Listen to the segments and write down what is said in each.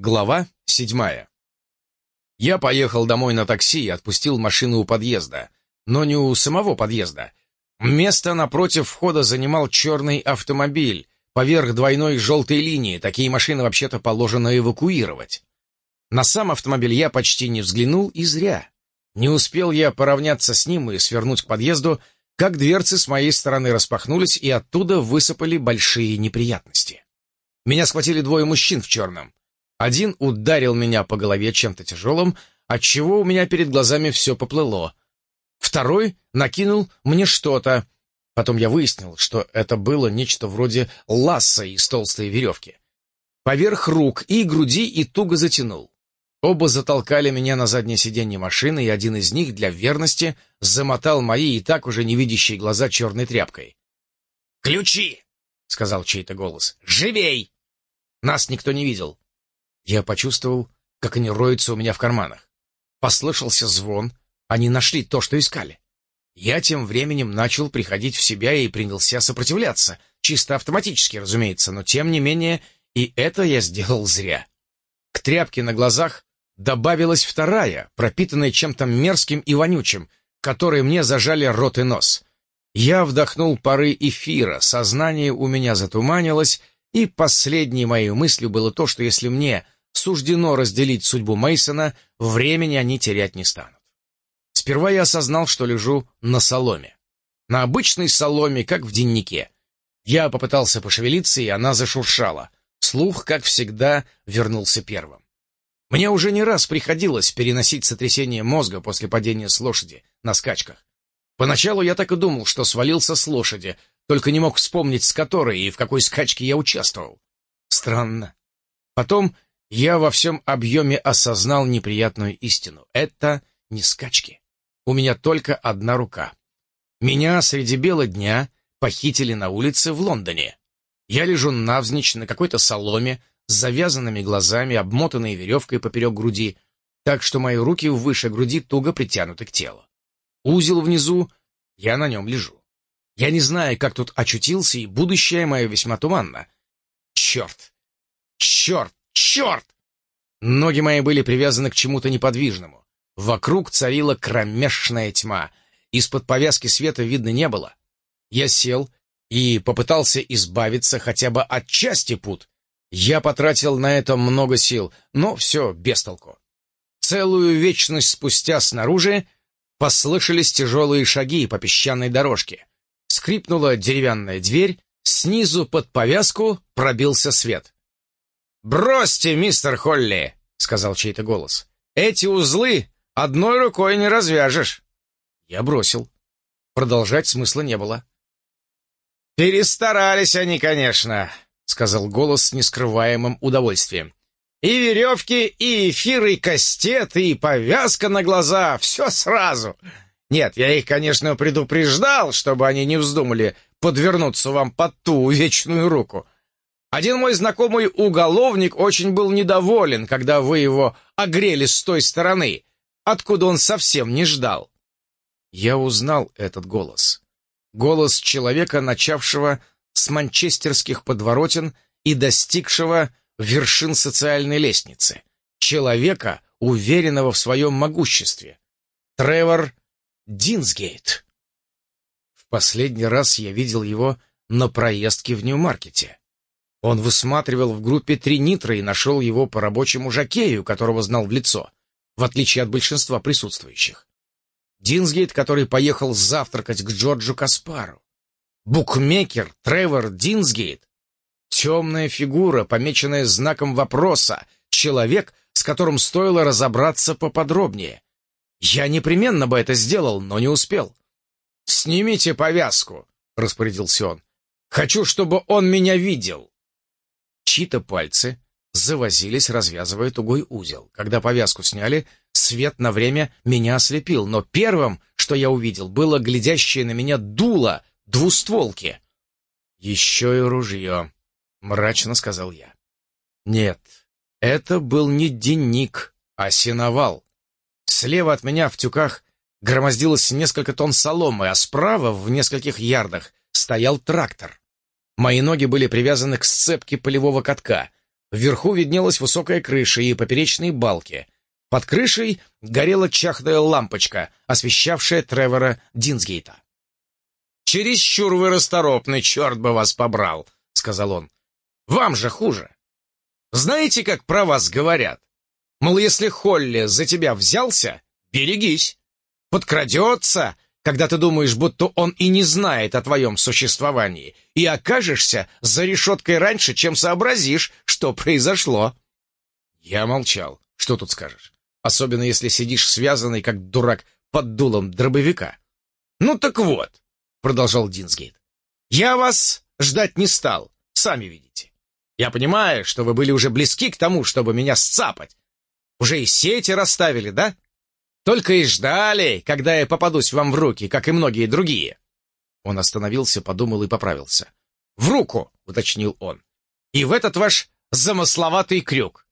Глава седьмая. Я поехал домой на такси и отпустил машину у подъезда, но не у самого подъезда. Место напротив входа занимал черный автомобиль, поверх двойной желтой линии, такие машины вообще-то положено эвакуировать. На сам автомобиль я почти не взглянул и зря. Не успел я поравняться с ним и свернуть к подъезду, как дверцы с моей стороны распахнулись, и оттуда высыпали большие неприятности. Меня схватили двое мужчин в черном. Один ударил меня по голове чем-то тяжелым, отчего у меня перед глазами все поплыло. Второй накинул мне что-то. Потом я выяснил, что это было нечто вроде ласса из толстой веревки. Поверх рук и груди и туго затянул. Оба затолкали меня на заднее сиденье машины, и один из них для верности замотал мои и так уже невидящие глаза черной тряпкой. «Ключи!» — сказал чей-то голос. «Живей!» Нас никто не видел. Я почувствовал, как они роются у меня в карманах. Послышался звон, они нашли то, что искали. Я тем временем начал приходить в себя и принялся сопротивляться, чисто автоматически, разумеется, но тем не менее и это я сделал зря. К тряпке на глазах добавилась вторая, пропитанная чем-то мерзким и вонючим, которой мне зажали рот и нос. Я вдохнул пары эфира, сознание у меня затуманилось, и последней моей мыслью было то, что если мне суждено разделить судьбу Мейсона, времени они терять не станут. Сперва я осознал, что лежу на соломе. На обычной соломе, как в деннике. Я попытался пошевелиться, и она зашуршала. Слух, как всегда, вернулся первым. Мне уже не раз приходилось переносить сотрясение мозга после падения с лошади на скачках. Поначалу я так и думал, что свалился с лошади, только не мог вспомнить, с которой и в какой скачке я участвовал. Странно. Потом я во всем объеме осознал неприятную истину. Это не скачки. У меня только одна рука. Меня среди бела дня похитили на улице в Лондоне. Я лежу навзничь на какой-то соломе, с завязанными глазами, обмотанной веревкой поперек груди, так что мои руки выше груди туго притянуты к телу. Узел внизу, я на нем лежу. Я не знаю, как тут очутился, и будущее мое весьма туманно. Черт! Черт! Черт! Ноги мои были привязаны к чему-то неподвижному. Вокруг царила кромешная тьма. Из-под повязки света видно не было. Я сел и попытался избавиться хотя бы от части пут. Я потратил на это много сил, но все без толку. Целую вечность спустя снаружи послышались тяжелые шаги по песчаной дорожке. Скрипнула деревянная дверь, снизу под повязку пробился свет. «Бросьте, мистер Холли!» — сказал чей-то голос. «Эти узлы одной рукой не развяжешь!» Я бросил. Продолжать смысла не было. «Перестарались они, конечно», — сказал голос с нескрываемым удовольствием. «И веревки, и эфир, и кастет, и повязка на глаза — все сразу. Нет, я их, конечно, предупреждал, чтобы они не вздумали подвернуться вам под ту вечную руку. Один мой знакомый уголовник очень был недоволен, когда вы его огрели с той стороны, откуда он совсем не ждал». Я узнал этот голос. Голос человека, начавшего с манчестерских подворотен и достигшего вершин социальной лестницы. Человека, уверенного в своем могуществе. Тревор Динсгейт. В последний раз я видел его на проездке в Нью-Маркете. Он высматривал в группе три нитра и нашел его по рабочему жакею, которого знал в лицо, в отличие от большинства присутствующих. Динсгейт, который поехал завтракать к Джорджу Каспару. Букмекер Тревор Динсгейт. Темная фигура, помеченная знаком вопроса. Человек, с которым стоило разобраться поподробнее. Я непременно бы это сделал, но не успел. «Снимите повязку», — распорядился он. «Хочу, чтобы он меня видел». Чьи-то пальцы завозились, развязывая тугой узел. Когда повязку сняли, свет на время меня ослепил, но первым, что я увидел, было глядящее на меня дуло двустволки. «Еще и ружье», — мрачно сказал я. «Нет, это был не денник, а сеновал. Слева от меня в тюках громоздилось несколько тонн соломы, а справа, в нескольких ярдах, стоял трактор. Мои ноги были привязаны к сцепке полевого катка. Вверху виднелась высокая крыша и поперечные балки. Под крышей горела чахная лампочка, освещавшая Тревора Динсгейта. «Чересчур вы расторопны, черт бы вас побрал!» — сказал он. «Вам же хуже. Знаете, как про вас говорят? Мол, если Холли за тебя взялся, берегись. Подкрадется, когда ты думаешь, будто он и не знает о твоем существовании, и окажешься за решеткой раньше, чем сообразишь, что произошло. Я молчал. Что тут скажешь? Особенно если сидишь связанный, как дурак, под дулом дробовика. «Ну так вот», — продолжал Динсгейт, — «я вас ждать не стал, сами видите. Я понимаю, что вы были уже близки к тому, чтобы меня сцапать. Уже и сети расставили, да? Только и ждали, когда я попадусь вам в руки, как и многие другие». Он остановился, подумал и поправился. «В руку!» — уточнил он. «И в этот ваш замысловатый крюк».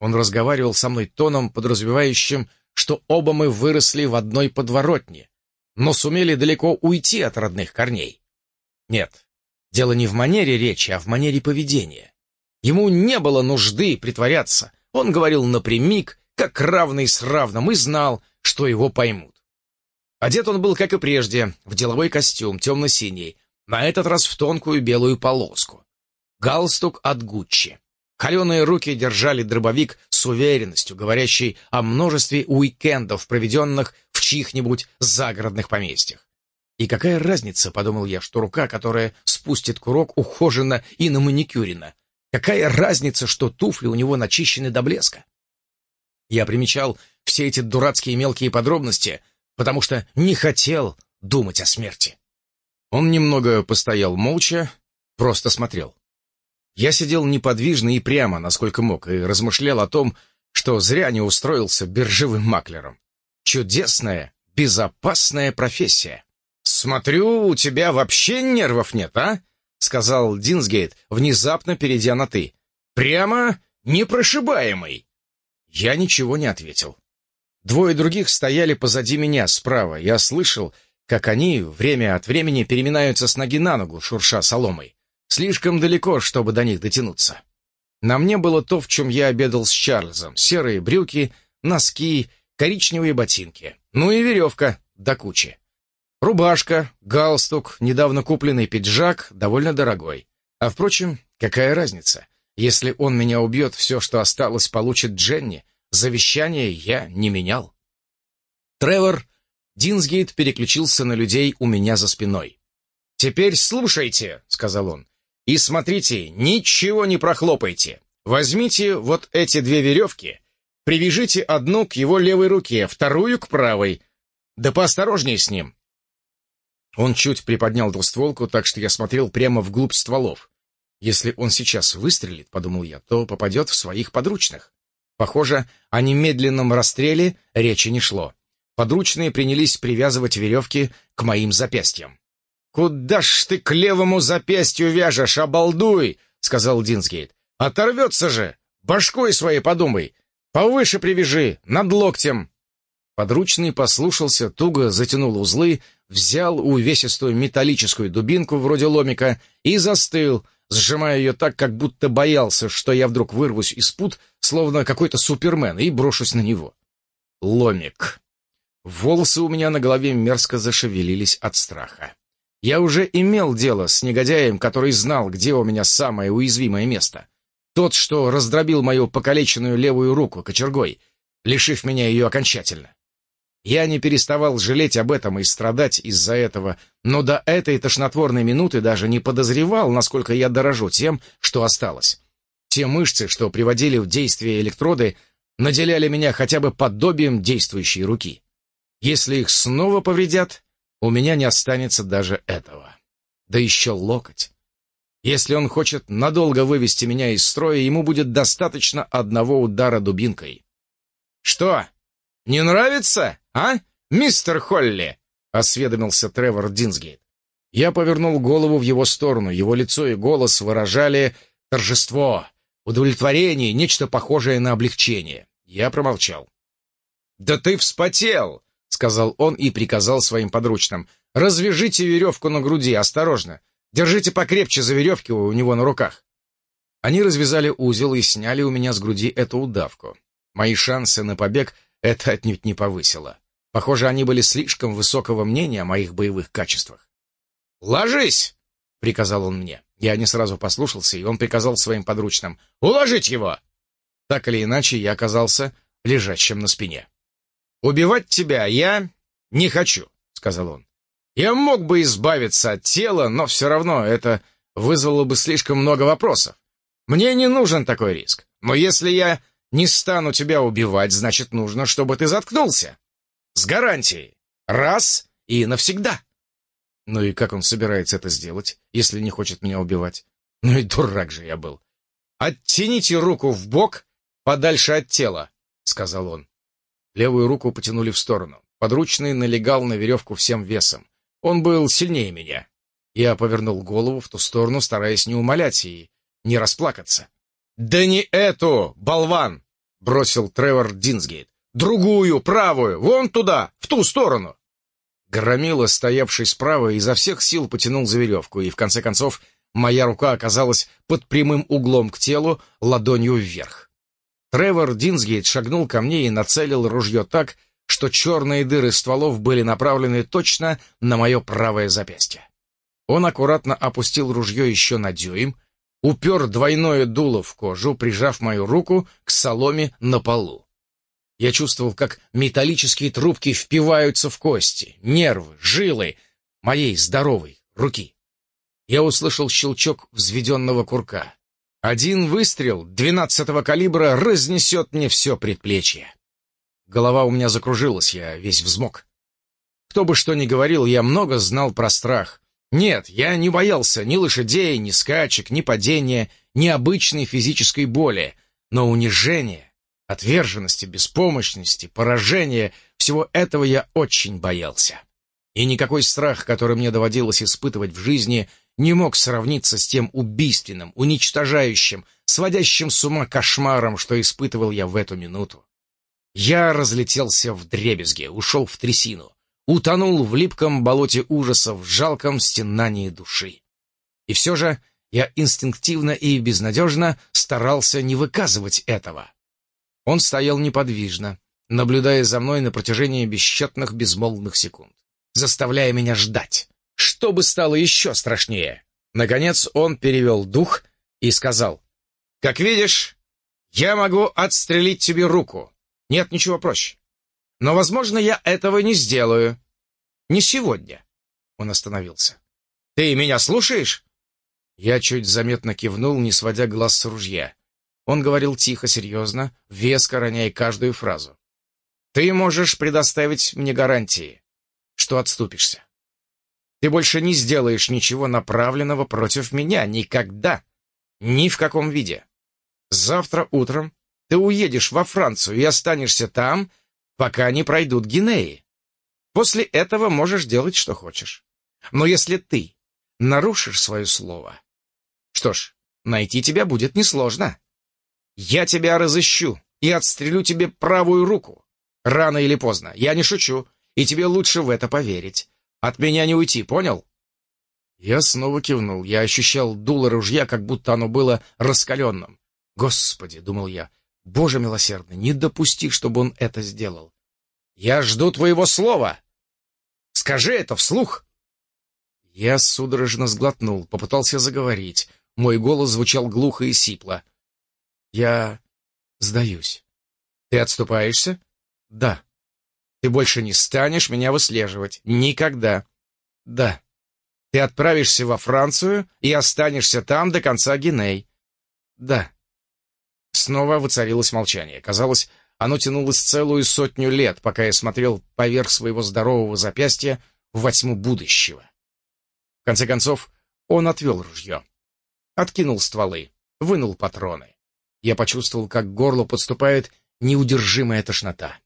Он разговаривал со мной тоном, подразумевающим, что оба мы выросли в одной подворотне, но сумели далеко уйти от родных корней. Нет, дело не в манере речи, а в манере поведения. Ему не было нужды притворяться. Он говорил напрямик, как равный с равным, и знал, что его поймут. Одет он был, как и прежде, в деловой костюм, темно-синий, на этот раз в тонкую белую полоску. Галстук от Гуччи. Холеные руки держали дробовик с уверенностью, говорящей о множестве уикендов, проведенных в чьих-нибудь загородных поместьях. И какая разница, подумал я, что рука, которая спустит курок, ухожена и на маникюрена. Какая разница, что туфли у него начищены до блеска? Я примечал все эти дурацкие мелкие подробности, потому что не хотел думать о смерти. Он немного постоял молча, просто смотрел. Я сидел неподвижно и прямо, насколько мог, и размышлял о том, что зря не устроился биржевым маклером. Чудесная, безопасная профессия. «Смотрю, у тебя вообще нервов нет, а?» — сказал Динсгейт, внезапно перейдя на «ты». «Прямо непрошибаемый». Я ничего не ответил. Двое других стояли позади меня, справа. Я слышал, как они время от времени переминаются с ноги на ногу, шурша соломой. Слишком далеко, чтобы до них дотянуться. На мне было то, в чем я обедал с Чарльзом. Серые брюки, носки, коричневые ботинки. Ну и веревка до кучи. Рубашка, галстук, недавно купленный пиджак, довольно дорогой. А впрочем, какая разница? Если он меня убьет, все, что осталось, получит Дженни. Завещание я не менял. Тревор Динсгейт переключился на людей у меня за спиной. «Теперь слушайте», — сказал он, — «и смотрите, ничего не прохлопайте. Возьмите вот эти две веревки, привяжите одну к его левой руке, вторую к правой. Да поосторожнее с ним». Он чуть приподнял двустволку, так что я смотрел прямо вглубь стволов. Если он сейчас выстрелит, подумал я, то попадет в своих подручных. Похоже, о немедленном расстреле речи не шло. Подручные принялись привязывать веревки к моим запястьям. «Куда ж ты к левому запястью вяжешь, обалдуй!» — сказал Динсгейт. «Оторвется же! Башкой своей подумай! Повыше привяжи, над локтем!» Подручный послушался, туго затянул узлы, взял увесистую металлическую дубинку вроде ломика и застыл, сжимая ее так, как будто боялся, что я вдруг вырвусь из пут, словно какой-то супермен, и брошусь на него. Ломик. Волосы у меня на голове мерзко зашевелились от страха. Я уже имел дело с негодяем, который знал, где у меня самое уязвимое место. Тот, что раздробил мою покалеченную левую руку кочергой, лишив меня ее окончательно. Я не переставал жалеть об этом и страдать из-за этого, но до этой тошнотворной минуты даже не подозревал, насколько я дорожу тем, что осталось. Те мышцы, что приводили в действие электроды, наделяли меня хотя бы подобием действующей руки. Если их снова повредят, у меня не останется даже этого. Да еще локоть. Если он хочет надолго вывести меня из строя, ему будет достаточно одного удара дубинкой. «Что, не нравится?» «А, мистер Холли?» — осведомился Тревор Динсгейт. Я повернул голову в его сторону. Его лицо и голос выражали торжество, удовлетворение, нечто похожее на облегчение. Я промолчал. «Да ты вспотел!» — сказал он и приказал своим подручным. «Развяжите веревку на груди, осторожно. Держите покрепче за веревки у него на руках». Они развязали узел и сняли у меня с груди эту удавку. Мои шансы на побег это отнюдь не повысило. Похоже, они были слишком высокого мнения о моих боевых качествах. «Ложись!» — приказал он мне. Я не сразу послушался, и он приказал своим подручным «Уложить его!» Так или иначе, я оказался лежащим на спине. «Убивать тебя я не хочу», — сказал он. «Я мог бы избавиться от тела, но все равно это вызвало бы слишком много вопросов. Мне не нужен такой риск. Но если я не стану тебя убивать, значит, нужно, чтобы ты заткнулся. С гарантией. Раз и навсегда». Ну и как он собирается это сделать, если не хочет меня убивать? Ну и дурак же я был. «Оттяните руку в бок подальше от тела», — сказал он. Левую руку потянули в сторону. Подручный налегал на веревку всем весом. Он был сильнее меня. Я повернул голову в ту сторону, стараясь не умолять и не расплакаться. «Да не эту, болван!» — бросил Тревор Динсгейт. «Другую, правую, вон туда, в ту сторону!» Громила, стоявший справа, изо всех сил потянул за веревку, и в конце концов моя рука оказалась под прямым углом к телу, ладонью вверх. Тревор Динсгейт шагнул ко мне и нацелил ружье так, что черные дыры стволов были направлены точно на мое правое запястье. Он аккуратно опустил ружье еще на дюйм, упер двойное дуло в кожу, прижав мою руку к соломе на полу. Я чувствовал, как металлические трубки впиваются в кости, нервы, жилы моей здоровой руки. Я услышал щелчок взведенного курка. Один выстрел двенадцатого калибра разнесет мне все предплечье. Голова у меня закружилась, я весь взмок. Кто бы что ни говорил, я много знал про страх. Нет, я не боялся ни лошадей, ни скачек, ни падения, ни обычной физической боли, но унижение, отверженности, беспомощности, поражения — всего этого я очень боялся. И никакой страх, который мне доводилось испытывать в жизни, не мог сравниться с тем убийственным, уничтожающим, сводящим с ума кошмаром, что испытывал я в эту минуту. Я разлетелся в дребезге, ушел в трясину, утонул в липком болоте ужасов, в жалком стенании души. И все же я инстинктивно и безнадежно старался не выказывать этого. Он стоял неподвижно, наблюдая за мной на протяжении бесчетных безмолвных секунд, заставляя меня ждать, что бы стало еще страшнее. Наконец он перевел дух и сказал, «Как видишь, я могу отстрелить тебе руку. Нет ничего проще. Но, возможно, я этого не сделаю. Не сегодня». Он остановился. «Ты меня слушаешь?» Я чуть заметно кивнул, не сводя глаз с ружья. Он говорил тихо, серьезно, веско роняя каждую фразу. «Ты можешь предоставить мне гарантии, что отступишься. Ты больше не сделаешь ничего направленного против меня никогда, ни в каком виде. Завтра утром ты уедешь во Францию и останешься там, пока не пройдут Гинеи. После этого можешь делать, что хочешь. Но если ты нарушишь свое слово, что ж, найти тебя будет несложно. Я тебя разыщу и отстрелю тебе правую руку. Рано или поздно, я не шучу, и тебе лучше в это поверить. От меня не уйти, понял?» Я снова кивнул. Я ощущал дуло ружья, как будто оно было раскаленным. «Господи!» — думал я. «Боже милосердный, не допусти, чтобы он это сделал!» «Я жду твоего слова!» «Скажи это вслух!» Я судорожно сглотнул, попытался заговорить. Мой голос звучал глухо и сипло. Я сдаюсь. Ты отступаешься? Да. Ты больше не станешь меня выслеживать. Никогда. Да. Ты отправишься во Францию и останешься там до конца Гиней. Да. Снова воцарилось молчание. Казалось, оно тянулось целую сотню лет, пока я смотрел поверх своего здорового запястья во тьму будущего. В конце концов, он отвел ружье. Откинул стволы, вынул патроны я почувствовал, как к горлу подступает неудержимая тошнота.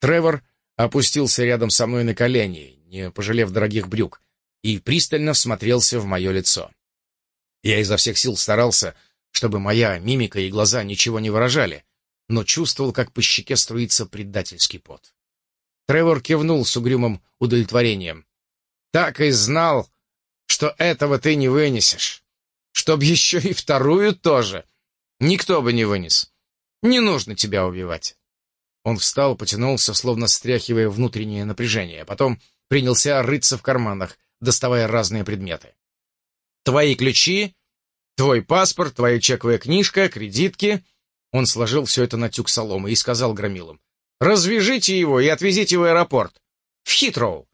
Тревор опустился рядом со мной на колени, не пожалев дорогих брюк, и пристально всмотрелся в мое лицо. Я изо всех сил старался, чтобы моя мимика и глаза ничего не выражали, но чувствовал, как по щеке струится предательский пот. Тревор кивнул с угрюмым удовлетворением. «Так и знал, что этого ты не вынесешь. Чтоб еще и вторую тоже. Никто бы не вынес. Не нужно тебя убивать. Он встал, потянулся, словно стряхивая внутреннее напряжение, а потом принялся рыться в карманах, доставая разные предметы. Твои ключи, твой паспорт, твоя чековая книжка, кредитки. Он сложил все это на тюк соломы и сказал громилам. «Развяжите его и отвезите в аэропорт. В Хитроу.